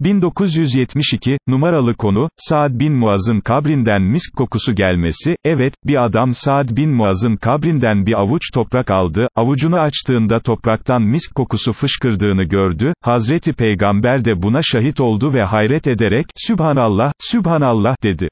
1972, numaralı konu, Saad bin Muaz'ın kabrinden misk kokusu gelmesi, evet, bir adam Saad bin Muaz'ın kabrinden bir avuç toprak aldı, avucunu açtığında topraktan misk kokusu fışkırdığını gördü, Hazreti Peygamber de buna şahit oldu ve hayret ederek, Sübhanallah, Sübhanallah, dedi.